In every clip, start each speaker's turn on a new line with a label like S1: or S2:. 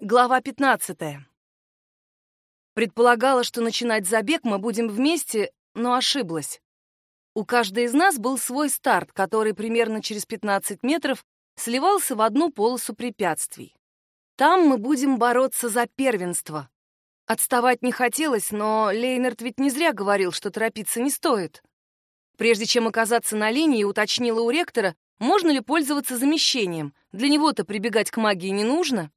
S1: Глава 15. Предполагала, что начинать забег мы будем вместе, но ошиблась. У каждой из нас был свой старт, который примерно через 15 метров сливался в одну полосу препятствий. Там мы будем бороться за первенство. Отставать не хотелось, но Лейнард ведь не зря говорил, что торопиться не стоит. Прежде чем оказаться на линии, уточнила у ректора, можно ли пользоваться замещением. Для него-то прибегать к магии не нужно.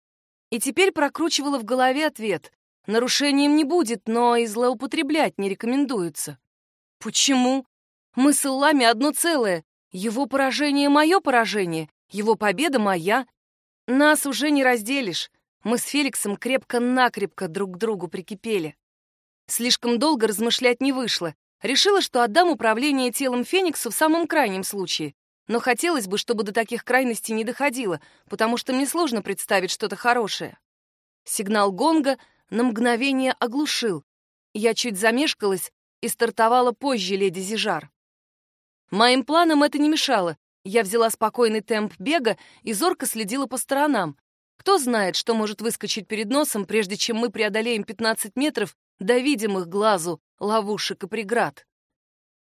S1: И теперь прокручивала в голове ответ. Нарушением не будет, но и злоупотреблять не рекомендуется. Почему? Мы с Иллами одно целое. Его поражение — мое поражение, его победа — моя. Нас уже не разделишь. Мы с Феликсом крепко-накрепко друг к другу прикипели. Слишком долго размышлять не вышло. Решила, что отдам управление телом Фениксу в самом крайнем случае но хотелось бы, чтобы до таких крайностей не доходило, потому что мне сложно представить что-то хорошее. Сигнал гонга на мгновение оглушил. Я чуть замешкалась и стартовала позже леди Зижар. Моим планам это не мешало. Я взяла спокойный темп бега и зорко следила по сторонам. Кто знает, что может выскочить перед носом, прежде чем мы преодолеем 15 метров до видимых глазу ловушек и преград.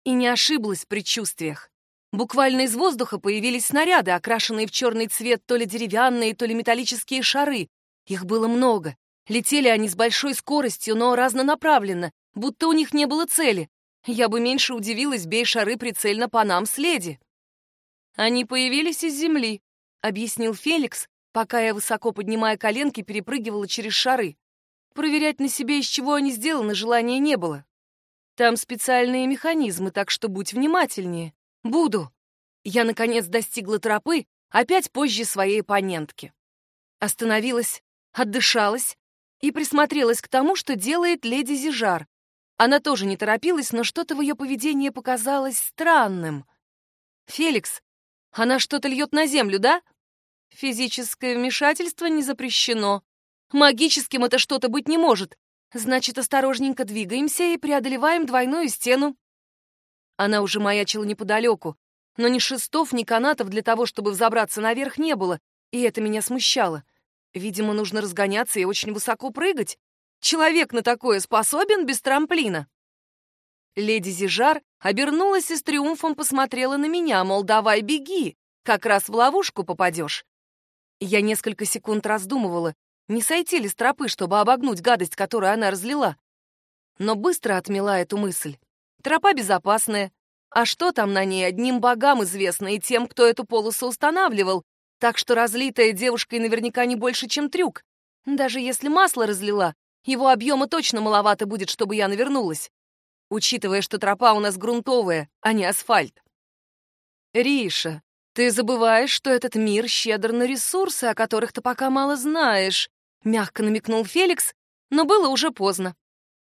S1: И не ошиблась в предчувствиях. Буквально из воздуха появились снаряды, окрашенные в черный цвет то ли деревянные, то ли металлические шары. Их было много. Летели они с большой скоростью, но разнонаправленно, будто у них не было цели. Я бы меньше удивилась, бей шары прицельно по нам следи. Они появились из земли, объяснил Феликс, пока я, высоко поднимая коленки, перепрыгивала через шары. Проверять на себе, из чего они сделаны, желания не было. Там специальные механизмы, так что будь внимательнее. Буду. Я, наконец, достигла тропы, опять позже своей оппонентки. Остановилась, отдышалась и присмотрелась к тому, что делает леди Зижар. Она тоже не торопилась, но что-то в ее поведении показалось странным. «Феликс, она что-то льет на землю, да?» «Физическое вмешательство не запрещено. Магическим это что-то быть не может. Значит, осторожненько двигаемся и преодолеваем двойную стену. Она уже маячила неподалеку, но ни шестов, ни канатов для того, чтобы взобраться наверх, не было, и это меня смущало. Видимо, нужно разгоняться и очень высоко прыгать. Человек на такое способен без трамплина. Леди Зижар обернулась и с триумфом посмотрела на меня, мол, давай беги, как раз в ловушку попадешь. Я несколько секунд раздумывала, не сойти ли с тропы, чтобы обогнуть гадость, которую она разлила. Но быстро отмела эту мысль. Тропа безопасная. А что там на ней, одним богам известно и тем, кто эту полосу устанавливал. Так что разлитая девушкой наверняка не больше, чем трюк. Даже если масло разлила, его объема точно маловато будет, чтобы я навернулась. Учитывая, что тропа у нас грунтовая, а не асфальт. Риша, ты забываешь, что этот мир щедр на ресурсы, о которых ты пока мало знаешь, мягко намекнул Феликс, но было уже поздно.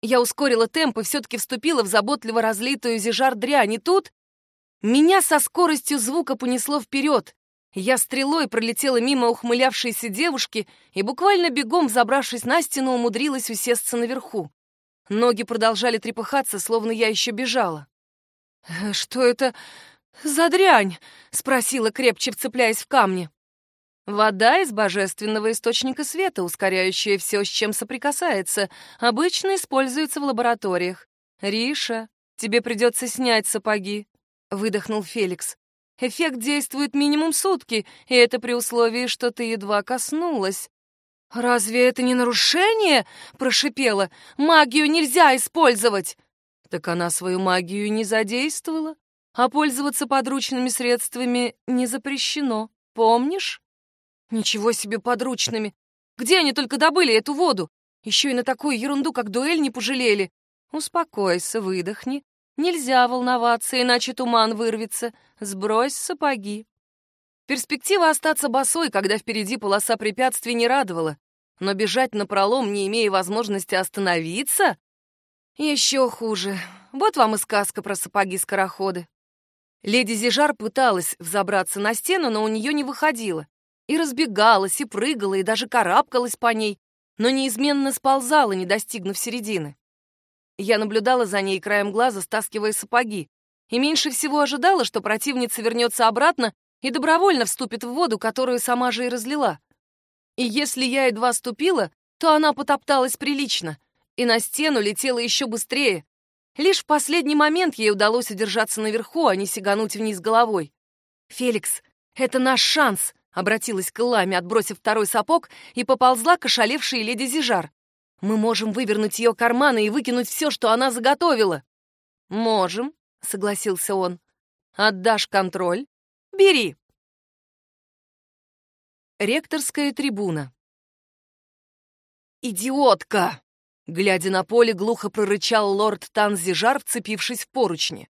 S1: Я ускорила темп и все-таки вступила в заботливо разлитую зижар дрянь, и тут меня со скоростью звука понесло вперед. Я стрелой пролетела мимо ухмылявшейся девушки и буквально бегом, забравшись на стену, умудрилась усесться наверху. Ноги продолжали трепыхаться, словно я еще бежала. «Э, «Что это за дрянь?» — спросила, крепче вцепляясь в камни. Вода из божественного источника света, ускоряющая все, с чем соприкасается, обычно используется в лабораториях. Риша, тебе придется снять сапоги, выдохнул Феликс. Эффект действует минимум сутки, и это при условии, что ты едва коснулась. «Разве это не нарушение?» — прошипела. «Магию нельзя использовать!» Так она свою магию не задействовала, а пользоваться подручными средствами не запрещено, помнишь? Ничего себе подручными! Где они только добыли эту воду? Еще и на такую ерунду, как дуэль, не пожалели. Успокойся, выдохни. Нельзя волноваться, иначе туман вырвется. Сбрось сапоги. Перспектива остаться босой, когда впереди полоса препятствий, не радовала. Но бежать на пролом, не имея возможности остановиться, еще хуже. Вот вам и сказка про сапоги-скороходы. Леди Зижар пыталась взобраться на стену, но у нее не выходило и разбегалась, и прыгала, и даже карабкалась по ней, но неизменно сползала, не достигнув середины. Я наблюдала за ней краем глаза, стаскивая сапоги, и меньше всего ожидала, что противница вернется обратно и добровольно вступит в воду, которую сама же и разлила. И если я едва ступила, то она потопталась прилично, и на стену летела еще быстрее. Лишь в последний момент ей удалось удержаться наверху, а не сигануть вниз головой. «Феликс, это наш шанс!» — обратилась к Ламе, отбросив второй сапог, и поползла к ошалевшей леди Зижар. «Мы можем вывернуть ее карманы и выкинуть все, что она заготовила». «Можем», — согласился он. «Отдашь контроль? Бери». Ректорская трибуна. «Идиотка!» Глядя на поле, глухо прорычал лорд Танзижар, вцепившись в поручни.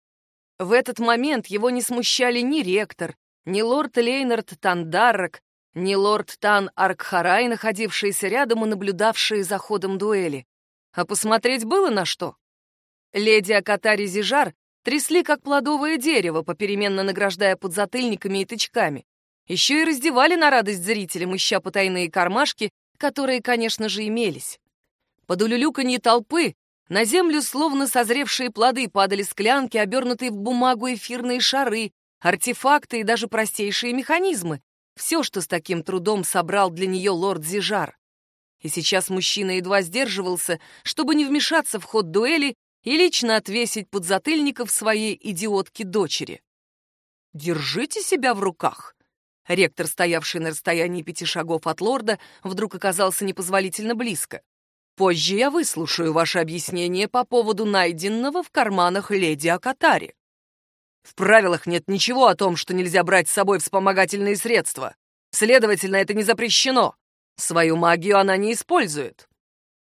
S1: В этот момент его не смущали ни ректор, ни лорд Лейнард Тандаррак, ни лорд Тан Аркхарай, находившиеся рядом и наблюдавшие за ходом дуэли. А посмотреть было на что. Леди Акатари Зижар трясли, как плодовое дерево, попеременно награждая подзатыльниками и тычками. Еще и раздевали на радость зрителям, ища потайные кармашки, которые, конечно же, имелись. Под улюлюканье толпы на землю, словно созревшие плоды, падали склянки, обернутые в бумагу эфирные шары, артефакты и даже простейшие механизмы. Все, что с таким трудом собрал для нее лорд Зижар. И сейчас мужчина едва сдерживался, чтобы не вмешаться в ход дуэли и лично отвесить подзатыльников своей идиотке-дочери. «Держите себя в руках!» Ректор, стоявший на расстоянии пяти шагов от лорда, вдруг оказался непозволительно близко. «Позже я выслушаю ваше объяснение по поводу найденного в карманах леди Акатари. В правилах нет ничего о том, что нельзя брать с собой вспомогательные средства. Следовательно, это не запрещено. Свою магию она не использует.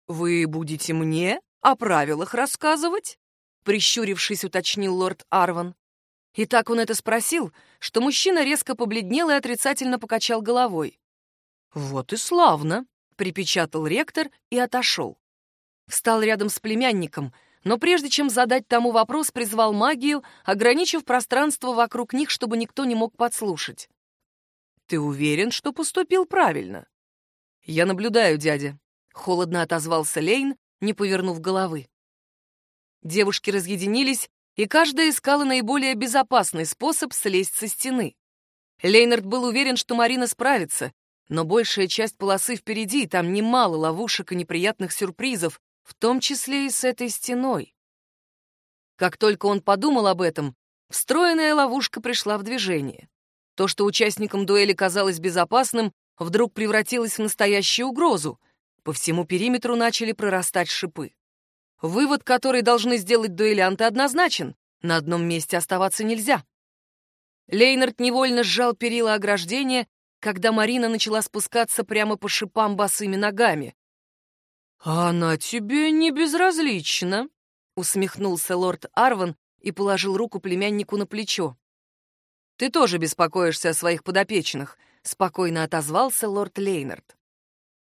S1: Вы будете мне о правилах рассказывать?» Прищурившись, уточнил лорд Арван. И так он это спросил, что мужчина резко побледнел и отрицательно покачал головой. «Вот и славно», — припечатал ректор и отошел. Встал рядом с племянником, но прежде чем задать тому вопрос, призвал магию, ограничив пространство вокруг них, чтобы никто не мог подслушать. «Ты уверен, что поступил правильно?» «Я наблюдаю, дядя», — холодно отозвался Лейн, не повернув головы. Девушки разъединились и каждая искала наиболее безопасный способ слезть со стены. Лейнард был уверен, что Марина справится, но большая часть полосы впереди, и там немало ловушек и неприятных сюрпризов, в том числе и с этой стеной. Как только он подумал об этом, встроенная ловушка пришла в движение. То, что участникам дуэли казалось безопасным, вдруг превратилось в настоящую угрозу. По всему периметру начали прорастать шипы. Вывод, который должны сделать дуэлянты, однозначен. На одном месте оставаться нельзя. Лейнард невольно сжал перила ограждения, когда Марина начала спускаться прямо по шипам босыми ногами. «Она тебе не безразлична», — усмехнулся лорд Арван и положил руку племяннику на плечо. «Ты тоже беспокоишься о своих подопечных», — спокойно отозвался лорд Лейнард.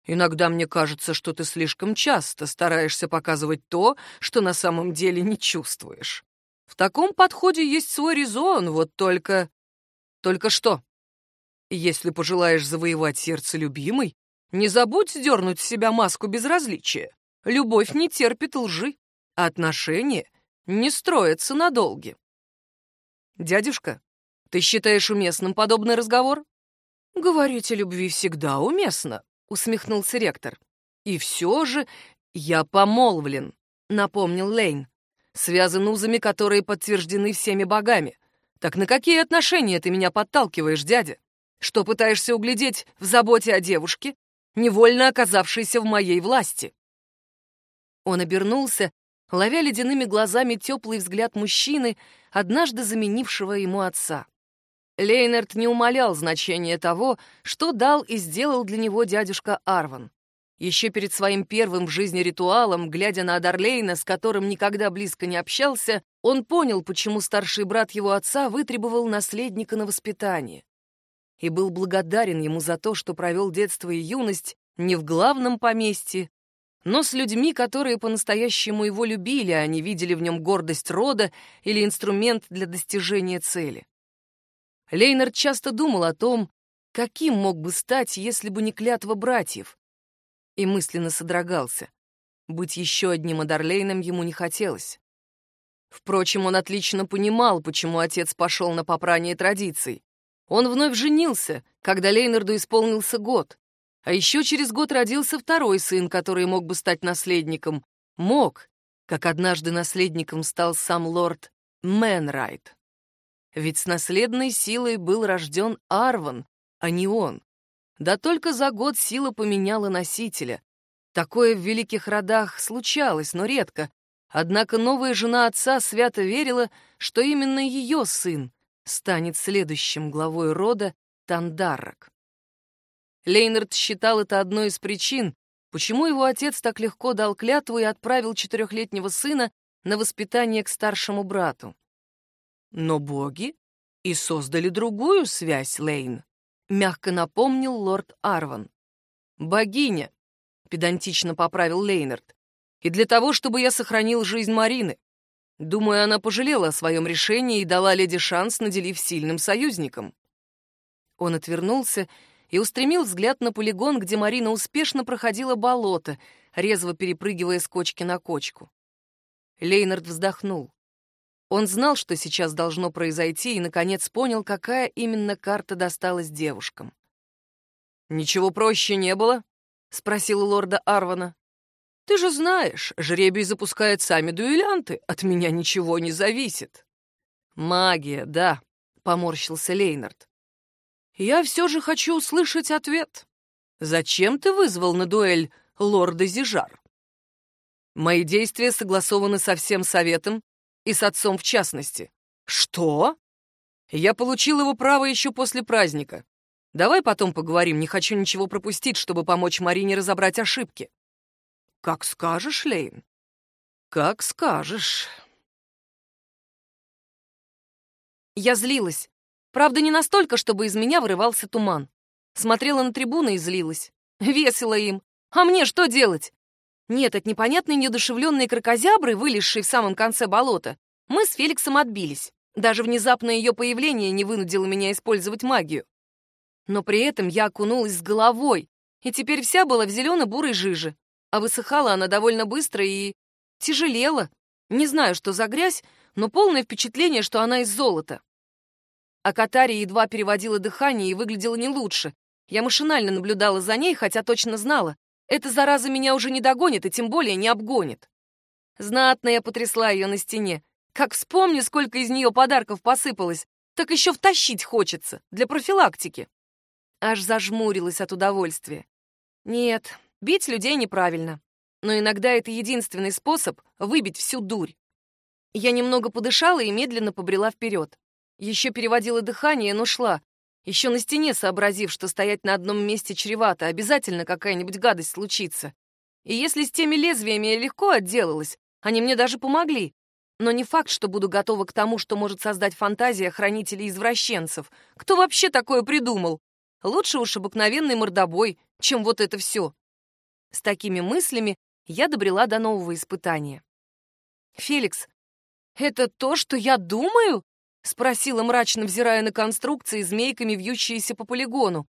S1: Иногда мне кажется, что ты слишком часто стараешься показывать то, что на самом деле не чувствуешь. В таком подходе есть свой резон, вот только... Только что? Если пожелаешь завоевать сердце любимой, не забудь сдернуть с себя маску безразличия. Любовь не терпит лжи, а отношения не строятся на долге. Дядюшка, ты считаешь уместным подобный разговор? Говорить о любви всегда уместно, — усмехнулся ректор. «И все же я помолвлен», — напомнил Лейн. «Связан узами, которые подтверждены всеми богами. Так на какие отношения ты меня подталкиваешь, дядя? Что пытаешься углядеть в заботе о девушке, невольно оказавшейся в моей власти?» Он обернулся, ловя ледяными глазами теплый взгляд мужчины, однажды заменившего ему отца. Лейнард не умалял значения того, что дал и сделал для него дядюшка Арван. Еще перед своим первым в жизни ритуалом, глядя на Адарлейна, с которым никогда близко не общался, он понял, почему старший брат его отца вытребовал наследника на воспитание. И был благодарен ему за то, что провел детство и юность не в главном поместье, но с людьми, которые по-настоящему его любили, а не видели в нем гордость рода или инструмент для достижения цели. Лейнард часто думал о том, каким мог бы стать, если бы не клятва братьев. И мысленно содрогался. Быть еще одним Адарлейном ему не хотелось. Впрочем, он отлично понимал, почему отец пошел на попрание традиций. Он вновь женился, когда Лейнарду исполнился год. А еще через год родился второй сын, который мог бы стать наследником. Мог, как однажды наследником стал сам лорд Мэнрайт. Ведь с наследной силой был рожден Арван, а не он. Да только за год сила поменяла носителя. Такое в великих родах случалось, но редко. Однако новая жена отца свято верила, что именно ее сын станет следующим главой рода Тандаррак. Лейнард считал это одной из причин, почему его отец так легко дал клятву и отправил четырехлетнего сына на воспитание к старшему брату. Но боги и создали другую связь, Лейн, мягко напомнил лорд Арван. Богиня, педантично поправил Лейнард. И для того, чтобы я сохранил жизнь Марины. Думаю, она пожалела о своем решении и дала леди шанс, наделив сильным союзником. Он отвернулся и устремил взгляд на полигон, где Марина успешно проходила болото, резво перепрыгивая с кочки на кочку. Лейнард вздохнул. Он знал, что сейчас должно произойти, и, наконец, понял, какая именно карта досталась девушкам. «Ничего проще не было?» — спросил лорда Арвана. «Ты же знаешь, жребий запускают сами дуэлянты, от меня ничего не зависит». «Магия, да», — поморщился Лейнард. «Я все же хочу услышать ответ. Зачем ты вызвал на дуэль лорда Зижар?» «Мои действия согласованы со всем советом и с отцом в частности. Что? Я получил его право еще после праздника. Давай потом поговорим, не хочу ничего пропустить, чтобы помочь Марине разобрать ошибки. Как скажешь, Лейн. Как скажешь. Я злилась. Правда, не настолько, чтобы из меня вырывался туман. Смотрела на трибуны и злилась. Весело им. А мне что делать? Нет, от непонятной неодушевленной крокозябры, вылезшей в самом конце болота, мы с Феликсом отбились. Даже внезапное ее появление не вынудило меня использовать магию. Но при этом я окунулась с головой, и теперь вся была в зелено-бурой жиже, а высыхала она довольно быстро и тяжелела. Не знаю, что за грязь, но полное впечатление, что она из золота. А Катария едва переводила дыхание и выглядела не лучше. Я машинально наблюдала за ней, хотя точно знала, эта зараза меня уже не догонит и тем более не обгонит. Знатно я потрясла ее на стене. Как вспомню, сколько из нее подарков посыпалось, так еще втащить хочется, для профилактики. Аж зажмурилась от удовольствия. Нет, бить людей неправильно. Но иногда это единственный способ выбить всю дурь. Я немного подышала и медленно побрела вперед. Еще переводила дыхание, но шла, еще на стене сообразив, что стоять на одном месте чревато, обязательно какая-нибудь гадость случится. И если с теми лезвиями я легко отделалась, они мне даже помогли. Но не факт, что буду готова к тому, что может создать фантазия хранителей-извращенцев. Кто вообще такое придумал? Лучше уж обыкновенный мордобой, чем вот это все. С такими мыслями я добрела до нового испытания. «Феликс, это то, что я думаю?» — спросила мрачно, взирая на конструкции, змейками вьющиеся по полигону.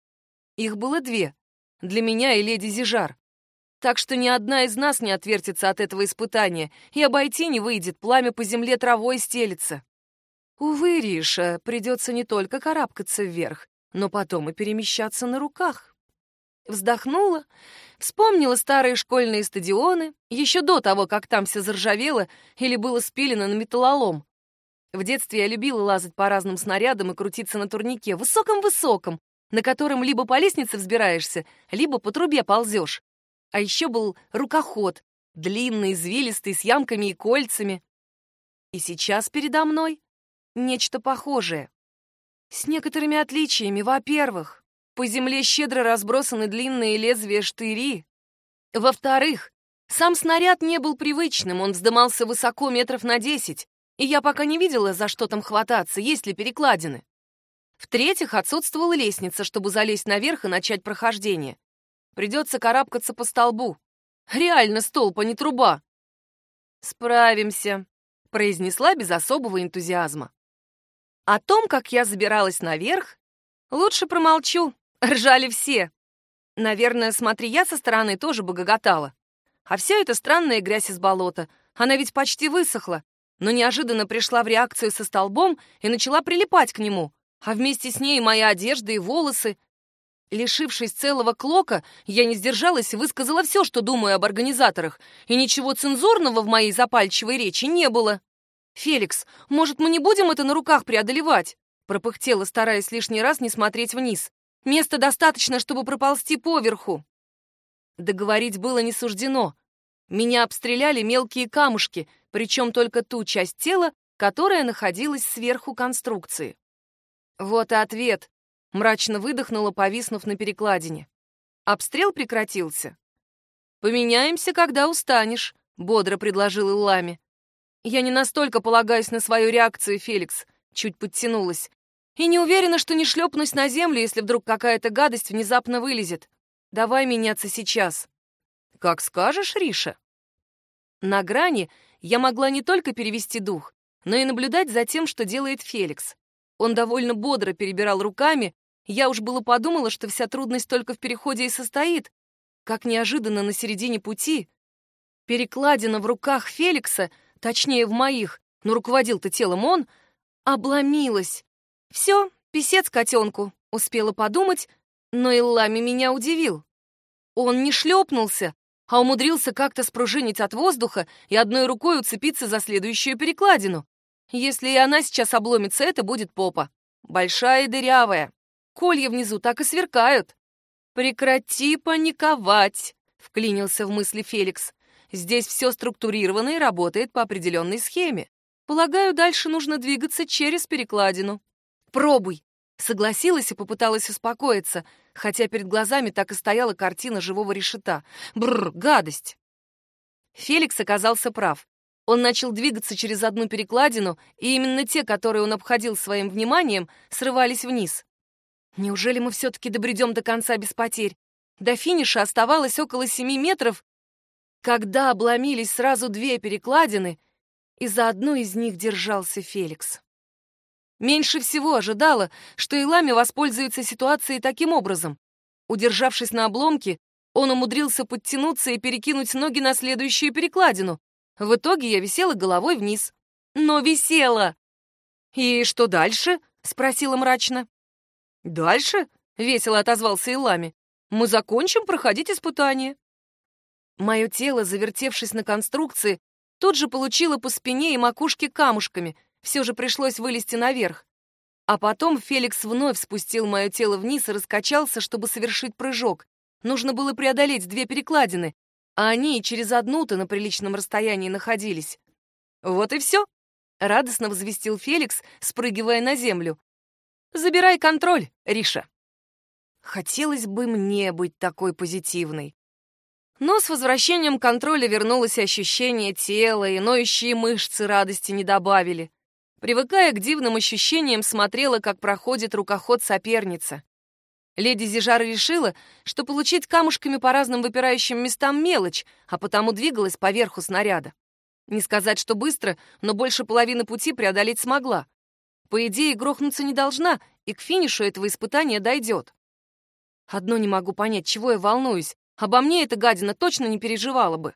S1: Их было две — для меня и леди Зижар. Так что ни одна из нас не отвертится от этого испытания, и обойти не выйдет, пламя по земле травой стелится. Увы, Риша, придется не только карабкаться вверх, но потом и перемещаться на руках. Вздохнула, вспомнила старые школьные стадионы, еще до того, как там все заржавело или было спилено на металлолом. В детстве я любила лазать по разным снарядам и крутиться на турнике, высоком-высоком, на котором либо по лестнице взбираешься, либо по трубе ползешь. А еще был рукоход, длинный, извилистый, с ямками и кольцами. И сейчас передо мной нечто похожее. С некоторыми отличиями. Во-первых, по земле щедро разбросаны длинные лезвия штыри. Во-вторых, сам снаряд не был привычным, он вздымался высоко метров на десять, и я пока не видела, за что там хвататься, есть ли перекладины. В-третьих, отсутствовала лестница, чтобы залезть наверх и начать прохождение. Придется карабкаться по столбу. Реально столб, а не труба. «Справимся», — произнесла без особого энтузиазма. О том, как я забиралась наверх, лучше промолчу. Ржали все. Наверное, смотри, я со стороны тоже бы гоготала. А все это странная грязь из болота. Она ведь почти высохла но неожиданно пришла в реакцию со столбом и начала прилипать к нему, а вместе с ней моя одежда и волосы. Лишившись целого клока, я не сдержалась и высказала все, что думаю об организаторах, и ничего цензурного в моей запальчивой речи не было. «Феликс, может, мы не будем это на руках преодолевать?» пропыхтела, стараясь лишний раз не смотреть вниз. «Места достаточно, чтобы проползти поверху». Договорить было не суждено. Меня обстреляли мелкие камушки, причем только ту часть тела, которая находилась сверху конструкции. Вот и ответ. Мрачно выдохнула, повиснув на перекладине. Обстрел прекратился. «Поменяемся, когда устанешь», — бодро предложил Иллами. «Я не настолько полагаюсь на свою реакцию, Феликс», — чуть подтянулась. «И не уверена, что не шлепнусь на землю, если вдруг какая-то гадость внезапно вылезет. Давай меняться сейчас». «Как скажешь, Риша». На грани я могла не только перевести дух, но и наблюдать за тем, что делает Феликс. Он довольно бодро перебирал руками, я уж было подумала, что вся трудность только в переходе и состоит. Как неожиданно на середине пути перекладина в руках Феликса, точнее в моих, но руководил-то телом он, обломилась. Все, писец котенку, успела подумать, но Иллами меня удивил. Он не шлепнулся, а умудрился как-то спружинить от воздуха и одной рукой уцепиться за следующую перекладину. Если и она сейчас обломится, это будет попа. Большая и дырявая. Колья внизу так и сверкают. «Прекрати паниковать», — вклинился в мысли Феликс. «Здесь все структурировано и работает по определенной схеме. Полагаю, дальше нужно двигаться через перекладину». «Пробуй», — согласилась и попыталась успокоиться, хотя перед глазами так и стояла картина живого решета. Бррр, гадость. Феликс оказался прав. Он начал двигаться через одну перекладину, и именно те, которые он обходил своим вниманием, срывались вниз. Неужели мы все-таки добредем до конца без потерь? До финиша оставалось около семи метров, когда обломились сразу две перекладины, и за одну из них держался Феликс. Меньше всего ожидала, что Илами воспользуется ситуацией таким образом. Удержавшись на обломке, он умудрился подтянуться и перекинуть ноги на следующую перекладину. В итоге я висела головой вниз. Но висела! «И что дальше?» — спросила мрачно. «Дальше?» — весело отозвался Илами. «Мы закончим проходить испытание». Мое тело, завертевшись на конструкции, тут же получило по спине и макушке камушками. Все же пришлось вылезти наверх. А потом Феликс вновь спустил мое тело вниз и раскачался, чтобы совершить прыжок. Нужно было преодолеть две перекладины, а они и через одну-то на приличном расстоянии находились. «Вот и все», — радостно возвестил Феликс, спрыгивая на землю. Забирай контроль, Риша. Хотелось бы мне быть такой позитивной. Но с возвращением контроля вернулось ощущение тела, и ноющие мышцы радости не добавили. Привыкая к дивным ощущениям, смотрела, как проходит рукоход соперница. Леди Зижар решила, что получить камушками по разным выпирающим местам мелочь, а потому двигалась по верху снаряда. Не сказать, что быстро, но больше половины пути преодолеть смогла. По идее, грохнуться не должна, и к финишу этого испытания дойдет. Одно не могу понять, чего я волнуюсь. Обо мне эта гадина точно не переживала бы.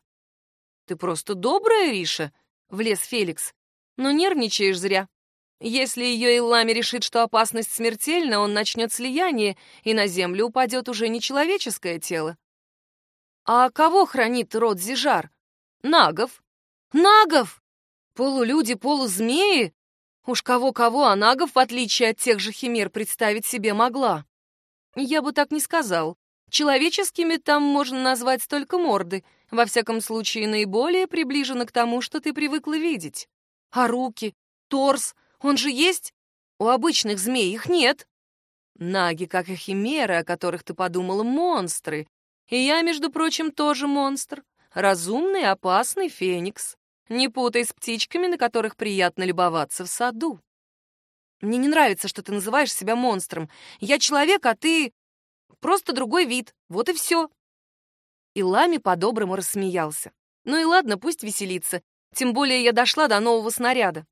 S1: «Ты просто добрая, Риша», — влез Феликс. «Но нервничаешь зря. Если ее Иллами решит, что опасность смертельна, он начнет слияние, и на землю упадет уже не человеческое тело». «А кого хранит род Зижар?» «Нагов». «Нагов! Полулюди, полузмеи? Уж кого-кого, а нагов, в отличие от тех же химер, представить себе могла. Я бы так не сказал. Человеческими там можно назвать только морды, во всяком случае наиболее приближено к тому, что ты привыкла видеть. А руки, торс, он же есть? У обычных змей их нет. Наги, как и химеры, о которых ты подумала, монстры. И я, между прочим, тоже монстр. Разумный, опасный феникс. Не путай с птичками, на которых приятно любоваться в саду. Мне не нравится, что ты называешь себя монстром. Я человек, а ты... Просто другой вид. Вот и все. И Лами по-доброму рассмеялся. Ну и ладно, пусть веселится. Тем более я дошла до нового снаряда.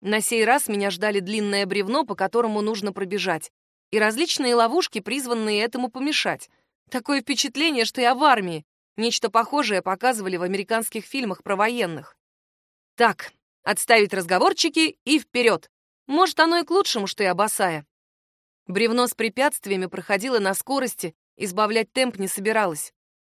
S1: На сей раз меня ждали длинное бревно, по которому нужно пробежать, и различные ловушки, призванные этому помешать. Такое впечатление, что я в армии. Нечто похожее показывали в американских фильмах про военных. Так, отставить разговорчики и вперед. Может, оно и к лучшему, что я босая. Бревно с препятствиями проходило на скорости, избавлять темп не собиралась.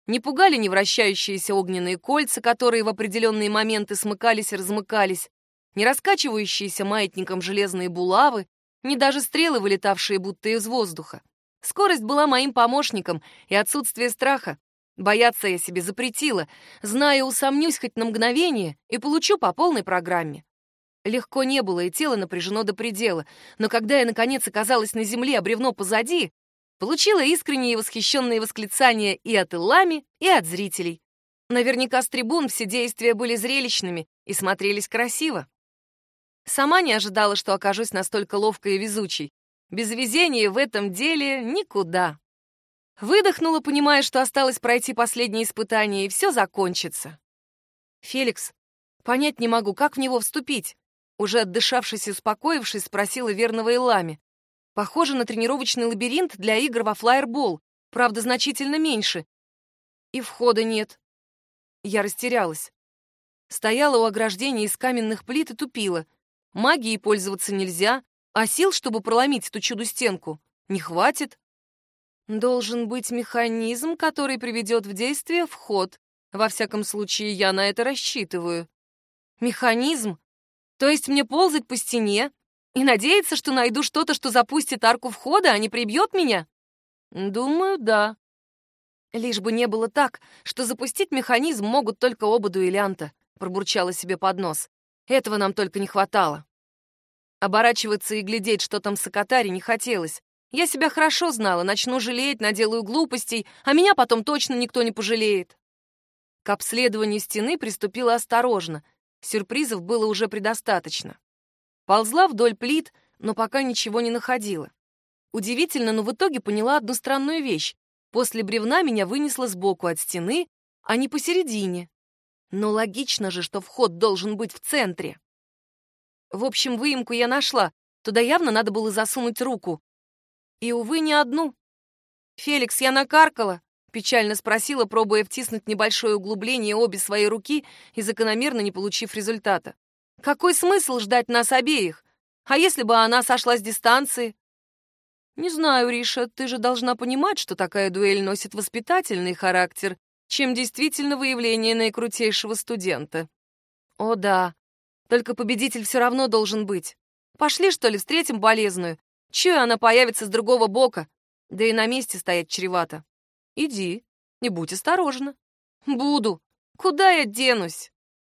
S1: Не пугали ни вращающиеся огненные кольца, которые в определенные моменты смыкались и размыкались, ни раскачивающиеся маятником железные булавы, ни даже стрелы, вылетавшие будто из воздуха. Скорость была моим помощником, и отсутствие страха. Бояться я себе запретила, зная, усомнюсь хоть на мгновение и получу по полной программе. Легко не было, и тело напряжено до предела, но когда я, наконец, оказалась на земле, а бревно позади, получила искренние восхищенные восклицания и от Илами, и от зрителей. Наверняка с трибун все действия были зрелищными и смотрелись красиво. Сама не ожидала, что окажусь настолько ловкой и везучей. Без везения в этом деле никуда. Выдохнула, понимая, что осталось пройти последнее испытание, и все закончится. «Феликс, понять не могу, как в него вступить?» Уже отдышавшись и успокоившись, спросила верного Илами. Похоже на тренировочный лабиринт для игр во флайербол, правда, значительно меньше. И входа нет. Я растерялась. Стояла у ограждения из каменных плит и тупила. Магией пользоваться нельзя, а сил, чтобы проломить эту чудо-стенку, не хватит. Должен быть механизм, который приведет в действие вход. Во всяком случае, я на это рассчитываю. Механизм? То есть мне ползать по стене, и надеяться, что найду что-то, что запустит арку входа, а не прибьет меня? Думаю, да. Лишь бы не было так, что запустить механизм могут только оба дуэлянта, пробурчала себе под нос. Этого нам только не хватало. Оборачиваться и глядеть, что там с Акатари, не хотелось. Я себя хорошо знала, начну жалеть, наделаю глупостей, а меня потом точно никто не пожалеет. К обследованию стены приступила осторожно. Сюрпризов было уже предостаточно. Ползла вдоль плит, но пока ничего не находила. Удивительно, но в итоге поняла одну странную вещь. После бревна меня вынесло сбоку от стены, а не посередине. Но логично же, что вход должен быть в центре. В общем, выемку я нашла. Туда явно надо было засунуть руку. И, увы, не одну. «Феликс, я накаркала?» — печально спросила, пробуя втиснуть небольшое углубление обе свои руки и закономерно не получив результата. Какой смысл ждать нас обеих? А если бы она сошла с дистанции? Не знаю, Риша, ты же должна понимать, что такая дуэль носит воспитательный характер, чем действительно выявление наикрутейшего студента. О да, только победитель все равно должен быть. Пошли, что ли, встретим болезную. Чую, она появится с другого бока. Да и на месте стоять чревато. Иди, не будь осторожна. Буду. Куда я денусь?